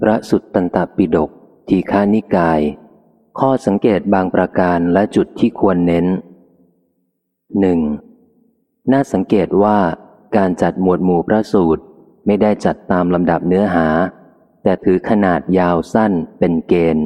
พระสุตตันตปิฎกทีฆานิกาย ข้อสังเกตบางประการและจุดที่ควรเน้นหนึ่งน่าสังเกตว่าการจัดหมวดหมู่พระสูตรไม่ได้จัดตามลำดับเนื้อหา แต่ถือขนาดยาวสั้นเป็นเกณฑ์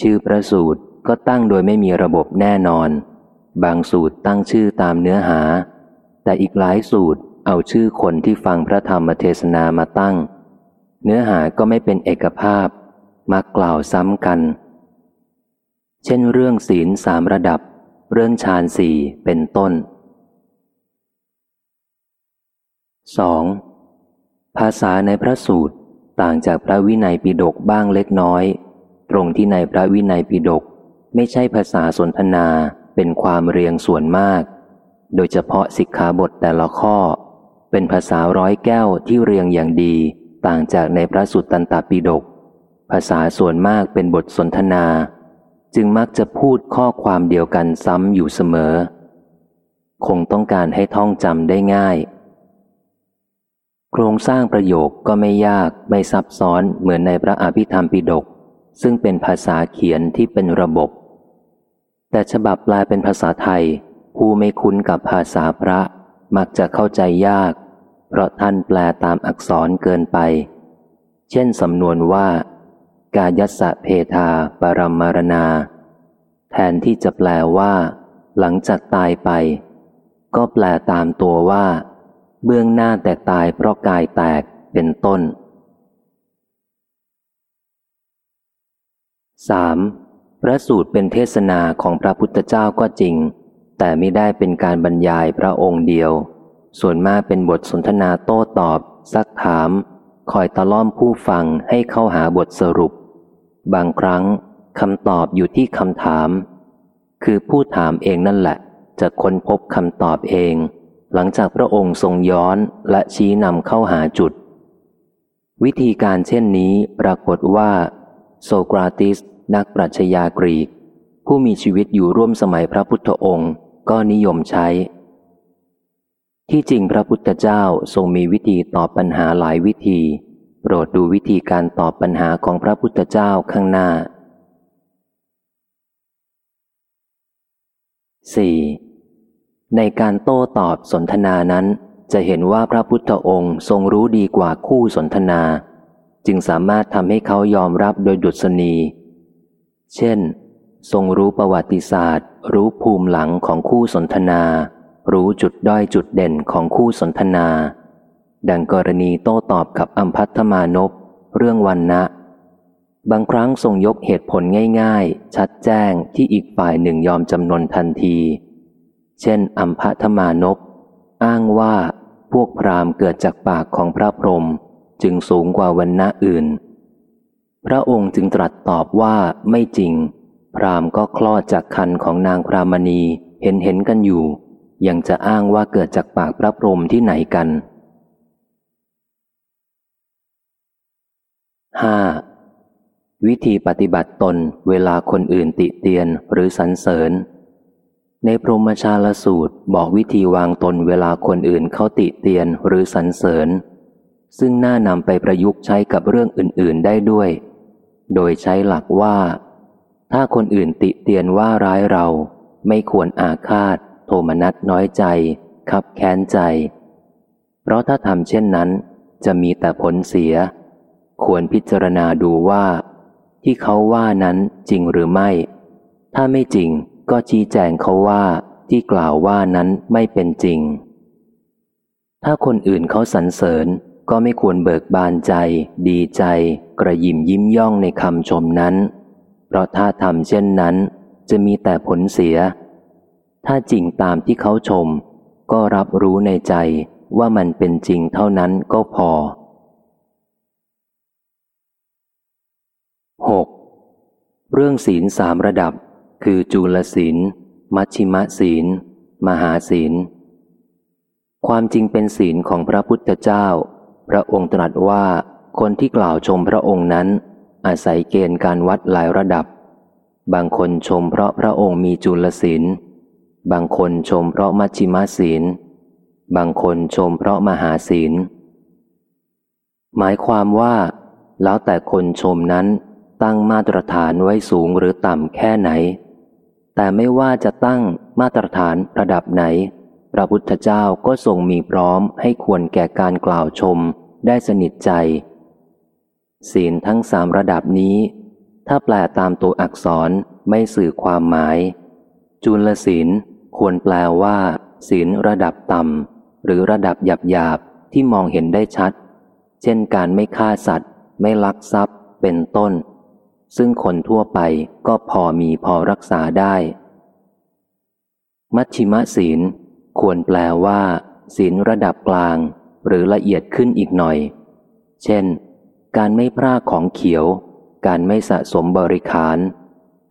ชื่อพระสูตรก็ตั้งโดยไม่มีระบบแน่นอน บางสูตรตั้งชื่อตามเนื้อหา แต่อีกหลายสูตรเอาชื่อคนที่ฟังพระธรรมเทศนามาตั้ง เนื้อหาก็ไม่เป็นเอกภาพมักกล่าวซ้ำกัน เช่นเรื่องศีลสามระดับ เรื่องฌานสี่เป็นต้น 2. ภาษาในพระสูตรต่างจากพระวินัยปิฎกบ้างเล็กน้อย ตรงที่ในพระวินัยปิฎกไม่ใช่ภาษาสนทนาเป็นความเรียงส่วนมาก โดยเฉพาะสิกขาบทแต่ละข้อ เป็นภาษาร้อยแก้วที่เรียงอย่างดี ต่างจากในพระสุตตันตปิฎกภาษาส่วนมากเป็นบทสนทนา จึงมักจะพูดข้อความเดียวกันซ้ำอยู่เสมอ คงต้องการให้ท่องจำได้ง่าย โครงสร้างประโยคก็ไม่ยากไม่ซับซ้อนเหมือนในพระอภิธรรมปิฎกซึ่งเป็นภาษาเขียนที่เป็นระบบ แต่ฉบับแปลเป็นภาษาไทย ผู้ไม่คุ้นกับภาษาพระมักจะเข้าใจยาก เพราะท่านแปลตามอักษรเกินไป เช่นสำนวนว่า กายัสะเพทาปรมมารณา แทนที่จะแปลว่า หลังจากตายไป ก็แปลตามตัวว่า เบื้องหน้าแต่ตายเพราะกายแตกเป็นต้น 3. พระสูตรเป็นเทศนาของพระพุทธเจ้าก็จริง แต่ไม่ได้เป็นการบรรยายพระองค์เดียว ส่วนมากเป็นบทสนทนาโต้ตอบ ซักถาม คอยตะล่อมผู้ฟังให้เข้าหาบทสรุป บางครั้งคำตอบอยู่ที่คำถาม คือผู้ถามเองนั่นแหละ จะค้นพบคำตอบเอง หลังจากพระองค์ทรงย้อนและชี้นำเข้าหาจุด วิธีการเช่นนี้ปรากฏว่า โซกราติส นักปรัชญากรีก ผู้มีชีวิตอยู่ร่วมสมัยพระพุทธองค์ ก็นิยมใช้ ที่จริงพระพุทธเจ้าทรงมีวิธีตอบปัญหาหลายวิธี โปรดดูวิธีการตอบปัญหาของพระพุทธเจ้าข้างหน้า 4. ในการโต้ตอบสนทนานั้น จะเห็นว่าพระพุทธองค์ทรงรู้ดีกว่าคู่สนทนา จึงสามารถทำให้เขายอมรับโดยดุษณี เช่น ทรงรู้ประวัติศาสตร์ รู้ภูมิหลังของคู่สนทนา รู้จุดด้อยจุดเด่นของคู่สนทนา ดังกรณีโต้ตอบกับอัมพัทมานพเรื่องวันนะ บางครั้งทรงยกเหตุผลง่ายๆ ชัดแจ้งที่อีกฝ่ายหนึ่งยอมจำนนทันที เช่นอัมพธมานพอ้างว่าพวกพราหมณ์เกิดจากปากของพระพรหมจึงสูงกว่าวันณะอื่น พระองค์จึงตรัสตอบว่าไม่จริง พราหมณ์ก็คลอดจากคันของนางพรามณีเห็นเห็นกันอยู่ ยังจะอ้างว่าเกิดจากปากพระพรหมที่ไหนกัน 5. วิธีปฏิบัติตนเวลาคนอื่นติเตียนหรือสรรเสริญ ในพรหมชาลสูตรบอกวิธีวางตนเวลาคนอื่นเขาติเตียนหรือสรรเสริญ ซึ่งน่านำไปประยุกต์ใช้กับเรื่องอื่น ๆได้ด้วย โดยใช้หลักว่า ถ้าคนอื่นติเตียนว่าร้ายเรา ไม่ควรอาฆาต โทมนัสน้อยใจ ขับแค้นใจ เพราะถ้าทำเช่นนั้น จะมีแต่ผลเสีย ควรพิจารณาดูว่า ที่เขาว่านั้นจริงหรือไม่ ถ้าไม่จริงก็ชี้แจงเขาว่าที่กล่าวว่านั้นไม่เป็นจริง ถ้าคนอื่นเขาสรรเสริญก็ไม่ควรเบิกบานใจ ดีใจ กระยิมยิ้มย่องในคำชมนั้น เพราะถ้าทำเช่นนั้น จะมีแต่ผลเสีย ถ้าจริงตามที่เขาชม ก็รับรู้ในใจว่ามันเป็นจริงเท่านั้นก็พอ 6. เรื่องศีลสามระดับ คือจุลศีล มัชชิมศีล มหาศีล ความจริงเป็นศีลของพระพุทธเจ้า พระองค์ตรัสว่าคนที่กล่าวชมพระองค์นั้น อาศัยเกณฑ์การวัดหลายระดับ บางคนชมเพราะพระองค์มีจุลศีล บางคนชมเพราะมัชชิมศีล บางคนชมเพราะมหาศีล หมายความว่า แล้วแต่คนชมนั้นตั้งมาตรฐานไว้สูงหรือต่ำแค่ไหน แต่ไม่ว่าจะตั้งมาตรฐานระดับไหน พระพุทธเจ้าก็ทรงมีพร้อมให้ควรแก่การกล่าวชมได้สนิทใจ ศีลทั้งสามระดับนี้ ถ้าแปลตามตัวอักษรไม่สื่อความหมาย จุลศีล ควรแปลว่า ศีลระดับต่ำหรือระดับหยาบหยาบที่มองเห็นได้ชัด เช่นการไม่ฆ่าสัตว์ ไม่ลักทรัพย์ เป็นต้น ซึ่งคนทั่วไปก็พอมีพอรักษาได้ มัชชิมศีล ควรแปลว่า ศีลระดับกลาง หรือละเอียดขึ้นอีกหน่อย เช่น การไม่พร่าของเขียว การไม่สะสมบริขาร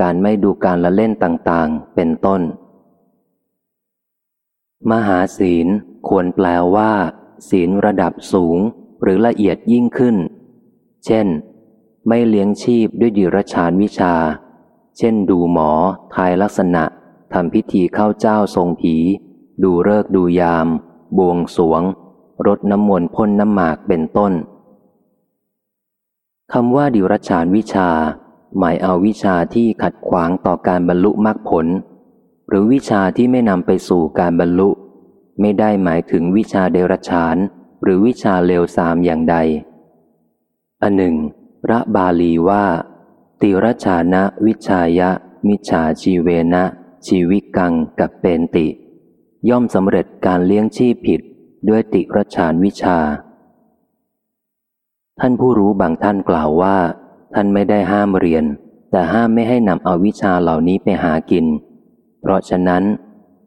การไม่ดูการละเล่นต่างๆ เป็นต้น มหาศีลควรแปลว่า ศีลระดับสูง หรือละเอียดยิ่งขึ้น เช่น ไม่เลี้ยงชีพด้วยดิรชานวิชา เช่น ดูหมอ ทายลักษณะทำพิธีเข้าเจ้าทรงผี ดูเลิกดูยาม บวงสวง รดน้ำมนต์พ่นน้ำหมากเป็นต้นคำว่าดิรชานวิชา หมายเอาวิชาที่ขัดขวางต่อการบรรลุมรรคผล รือวิชาที่ไม่นำไปสู่การบรรลุ ไม่ได้หมายถึงวิชาเดรชาน หรือวิชาเลวสามอย่างใด อันหนึ่ง พระบาลีว่า ติรชานะวิชายะ มิชาชีเวนะ ชีวิกังกับเป็นติ ย่อมสำเร็จการเลี้ยงชีพผิดด้วยติรชานวิชา ท่านผู้รู้บางท่านกล่าวว่า ท่านไม่ได้ห้ามเรียน แต่ห้ามไม่ให้นำเอาวิชาเหล่านี้ไปหากิน เพราะฉะนั้น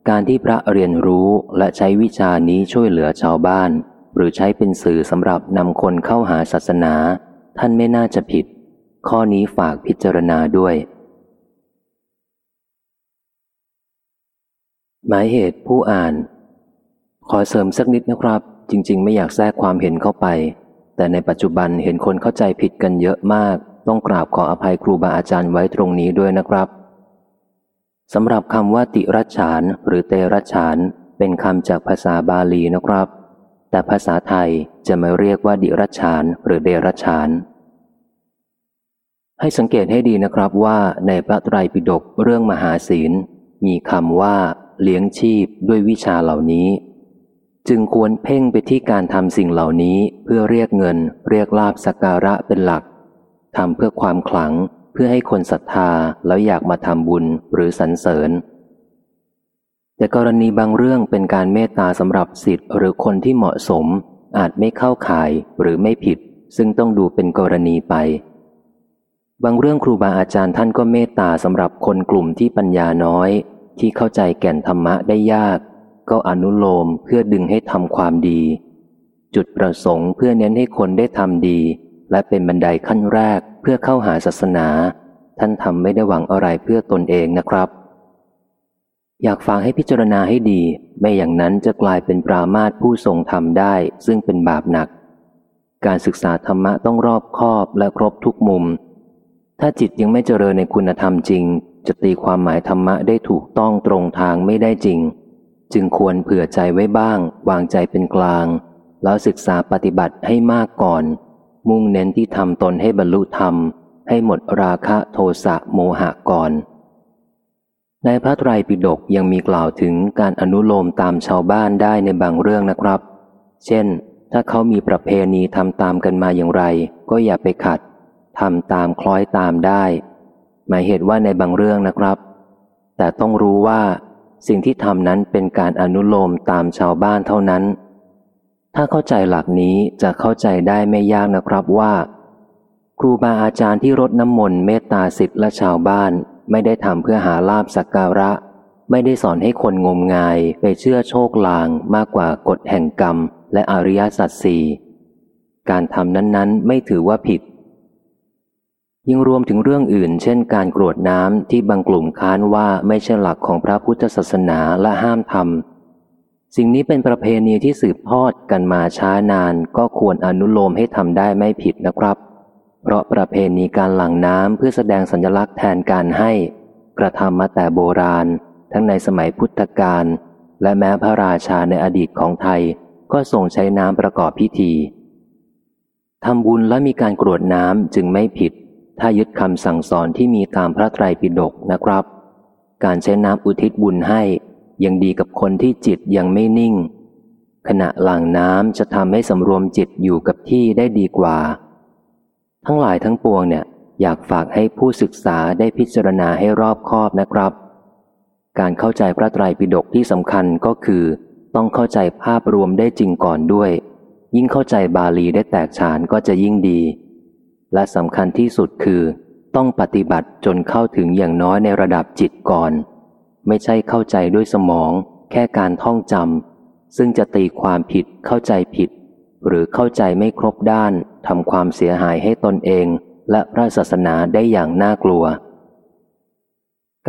การที่พระเรียนรู้และใช้วิชานี้ช่วยเหลือชาวบ้าน หรือใช้เป็นสื่อสำหรับนำคนเข้าหาศาสนา ท่านไม่น่าจะผิด ข้อนี้ฝากพิจารณาด้วย หมายเหตุผู้อ่าน ขอเสริมสักนิดนะครับ จริง ๆ ไม่อยากแทรกความเห็นเข้าไป แต่ในปัจจุบันเห็นคนเข้าใจผิดกันเยอะมาก ต้องกราบขออภัยครูบาอาจารย์ไว้ตรงนี้ด้วยนะครับ สำหรับคำว่าติรัชฉานหรือเตรัชฉานเป็นคำจากภาษาบาลีนะครับ แต่ภาษาไทยจะไม่เรียกว่าดิรัชานหรือเดรัชาน ให้สังเกตให้ดีนะครับว่าในพระไตรปิฎกเรื่องมหาศีล มีคำว่า เลี้ยงชีพด้วยวิชาเหล่านี้ จึงควรเพ่งไปที่การทำสิ่งเหล่านี้เพื่อเรียกเงิน เรียกลาบสักการะเป็นหลักทำเพื่อความขลัง พื่อให้คนศรัทธาแล้วอยากมาทำบุญหรือสรรเสริญ แต่กรณีบางเรื่องเป็นการเมตตาสำหรับสิทธิ์หรือคนที่เหมาะสม อาจไม่เข้าข่ายหรือไม่ผิด ซึ่งต้องดูเป็นกรณีไป บางเรื่องครูบาอาจารย์ท่านก็เมตตาสำหรับคนกลุ่มที่ปัญญาน้อย ที่เข้าใจแก่นธรรมะได้ยาก ก็อนุโลมเพื่อดึงให้ทำความดี จุดประสงค์เพื่อเน้นให้คนได้ทำดี และเป็นบันไดขั้นแรกเพื่อเข้าหาศาสนา ท่านทำไม่ได้หวังอะไรเพื่อตนเองนะครับ อยากฟังให้พิจารณาให้ดี ไม่อย่างนั้นจะกลายเป็นปรามาตผู้ทรงธรรมได้ ซึ่งเป็นบาปหนัก การศึกษาธรรมะต้องรอบคอบและครบทุกมุม ถ้าจิตยังไม่เจริญในคุณธรรมจริง จะตีความหมายธรรมะได้ถูกต้องตรงทางไม่ได้จริง จึงควรเผื่อใจไว้บ้าง วางใจเป็นกลาง แล้วศึกษาปฏิบัติให้มากก่อน มุ่งเน้นที่ทำตนให้บรรลุธรรม ให้หมดราคะโทสะโมหะก่อน ในพระไตรปิฎกยังมีกล่าวถึงการอนุโลมตามชาวบ้านได้ในบางเรื่องนะครับ เช่น ถ้าเขามีประเพณีทำตามกันมาอย่างไร ก็อย่าไปขัดทำตามคล้อยตามได้ หมายเหตุว่าในบางเรื่องนะครับ แต่ต้องรู้ว่า สิ่งที่ทำนั้นเป็นการอนุโลมตามชาวบ้านเท่านั้น ถ้าเข้าใจหลักนี้จะเข้าใจได้ไม่ยากนะครับว่า ครูบาอาจารย์ที่รดน้ำมนต์เมตตาสิทธิ์และชาวบ้าน ไม่ได้ทำเพื่อหาลาบสักการะ ไม่ได้สอนให้คนงมงายไปเชื่อโชคลางมากกว่ากฎแห่งกรรม และอริยสัจสี่การทำนั้นๆ ไม่ถือว่าผิด ยังรวมถึงเรื่องอื่น เช่น การกรวดน้ำที่บางกลุ่มค้านว่าไม่ใช่หลักของพระพุทธศาสนาและห้ามทำ สิ่งนี้เป็นประเพณีที่สืบทอดกันมาช้านานก็ควรอนุโลมให้ทำได้ไม่ผิดนะครับ เพราะประเพณีการหลั่งน้ำเพื่อแสดงสัญลักษณ์แทนการให้ กระทำมาแต่โบราณ ทั้งในสมัยพุทธกาลและแม้พระราชาในอดีตของไทยก็ทรงใช้น้ำประกอบพิธีทำบุญและมีการกรวดน้ำจึงไม่ผิด ถ้ายึดคำสั่งสอนที่มีตามพระไตรปิฎกนะครับ การใช้น้ำอุทิศบุญให้ ยังดีกับคนที่จิตยังไม่นิ่ง ขณะหลั่งน้ำจะทำให้สำรวมจิตอยู่กับที่ได้ดีกว่า ทั้งหลายทั้งปวงเนี่ยอยากฝากให้ผู้ศึกษาได้พิจารณาให้รอบคอบนะครับ การเข้าใจพระไตรปิฎกที่สำคัญก็คือ ต้องเข้าใจภาพรวมได้จริงก่อนด้วย ยิ่งเข้าใจบาลีได้แตกฉานก็จะยิ่งดี และสำคัญที่สุดคือ ต้องปฏิบัติจนเข้าถึงอย่างน้อยในระดับจิตก่อน ไม่ใช่เข้าใจด้วยสมอง แค่การท่องจำซึ่งจะตีความผิดเข้าใจผิด หรือเข้าใจไม่ครบด้านทำความเสียหายให้ตนเอง และพระศาสนาได้อย่างน่ากลัว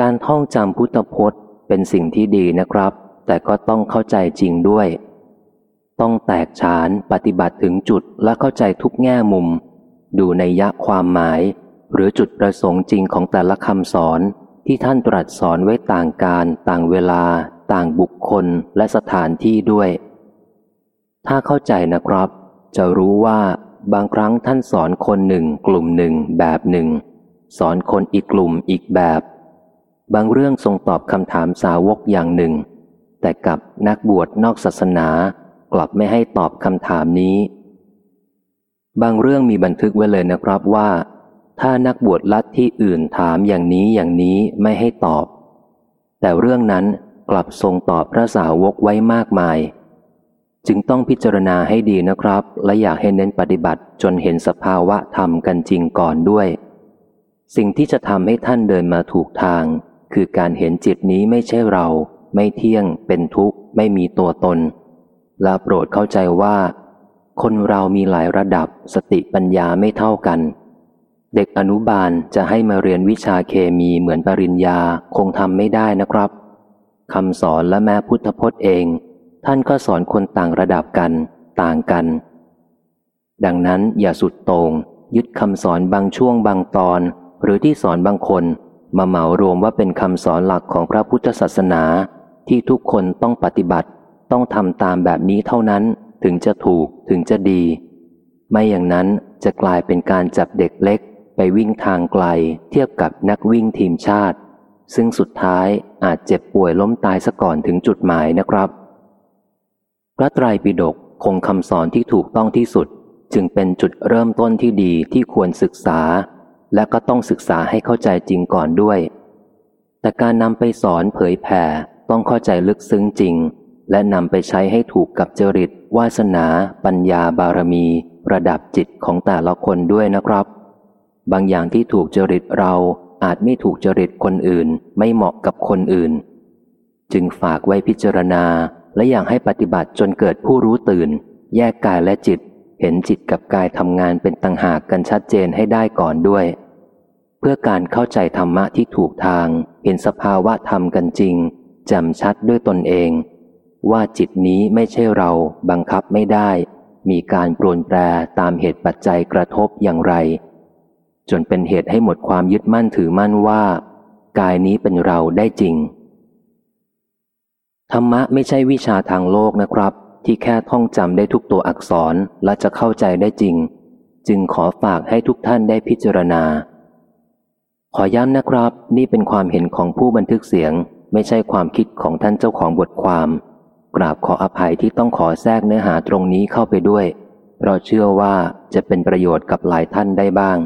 การท่องจำพุทธพจน์เป็นสิ่งที่ดีนะครับ แต่ก็ต้องเข้าใจจริงด้วย ต้องแตกฉานปฏิบัติถึงจุดและเข้าใจทุกแง่มุม ดูในยะความหมาย หรือจุดประสงค์จริงของแต่ละคำสอน ที่ท่านตรัสสอนไว้ต่างการ ต่างเวลา ต่างบุคคลและสถานที่ด้วย ถ้าเข้าใจนะครับ จะรู้ว่าบางครั้งท่านสอนคนหนึ่งกลุ่มหนึ่งแบบหนึ่ง สอนคนอีกกลุ่มอีกแบบ บางเรื่องทรงตอบคำถามสาวกอย่างหนึ่ง แต่กับนักบวชนอกศาสนากลับไม่ให้ตอบคำถามนี้ บางเรื่องมีบันทึกไว้เลยนะครับว่า ถ้านักบวชลัทธิอื่นถามอย่างนี้อย่างนี้ไม่ให้ตอบ แต่เรื่องนั้นกลับทรงตอบพระสาวกไว้มากมาย จึงต้องพิจารณาให้ดีนะครับ และอยากให้เน้นปฏิบัติจนเห็นสภาวะธรรมกันจริงก่อนด้วย สิ่งที่จะทำให้ท่านเดินมาถูกทาง คือการเห็นจิตนี้ไม่ใช่เรา ไม่เที่ยง เป็นทุกข์ ไม่มีตัวตน และโปรดเข้าใจว่า คนเรามีหลายระดับสติปัญญาไม่เท่ากัน เด็กอนุบาลจะให้มาเรียนวิชาเคมีเหมือนปริญญาคงทำไม่ได้นะครับคำสอนและแม้พุทธพจน์เอง ท่านก็สอนคนต่างระดับกัน ต่างกัน ดังนั้นอย่าสุดโตง่งยึดคำสอนบางช่วงบางตอน หรือที่สอนบางคน มาเหมารวมว่าเป็นคำสอนหลักของพระพุทธศาสนา ที่ทุกคนต้องปฏิบัติ ต้องทำตามแบบนี้เท่านั้นถึงจะถูกถึงจะดี ไม่อย่างนั้นจะกลายเป็นการจับเด็กเล็ก ไปวิ่งทางไกลเทียบกับนักวิ่งทีมชาติ ซึ่งสุดท้ายอาจเจ็บป่วยล้มตายซะก่อนถึงจุดหมายนะครับ พระไตรปิฎกคงคำสอนที่ถูกต้องที่สุด จึงเป็นจุดเริ่มต้นที่ดีที่ควรศึกษา และก็ต้องศึกษาให้เข้าใจจริงก่อนด้วย แต่การนำไปสอนเผยแผ่ต้องเข้าใจลึกซึ้งจริง และนำไปใช้ให้ถูกกับจริต วาสนา ปัญญาบารมี ระดับจิตของแต่ละคนด้วยนะครับ บางอย่างที่ถูกจริตเราอาจไม่ถูกจริตคนอื่น ไม่เหมาะกับคนอื่น จึงฝากไว้พิจารณาและอย่างให้ปฏิบัติจนเกิดผู้รู้ตื่น แยกกายและจิต เห็นจิตกับกายทำงานเป็นต่างหากกันชัดเจนให้ได้ก่อนด้วย เพื่อการเข้าใจธรรมะที่ถูกทาง เห็นสภาวะธรรมกันจริงจำชัดด้วยตนเอง ว่าจิตนี้ไม่ใช่เราบังคับไม่ได้ มีการปรนแปรตามเหตุปัจจัยกระทบอย่างไร จนเป็นเหตุให้หมดความยึดมั่นถือมั่นว่า กายนี้เป็นเราได้จริง ธรรมะไม่ใช่วิชาทางโลกนะครับ ที่แค่ท่องจำได้ทุกตัวอักษรและจะเข้าใจได้จริง จึงขอฝากให้ทุกท่านได้พิจารณา ขอย้ำนะครับ นี่เป็นความเห็นของผู้บันทึกเสียง ไม่ใช่ความคิดของท่านเจ้าของบทความ กราบขออภัยที่ต้องขอแทรกเนื้อหาตรงนี้เข้าไปด้วย เพราะเชื่อว่าจะเป็นประโยชน์กับหลายท่านได้บ้าง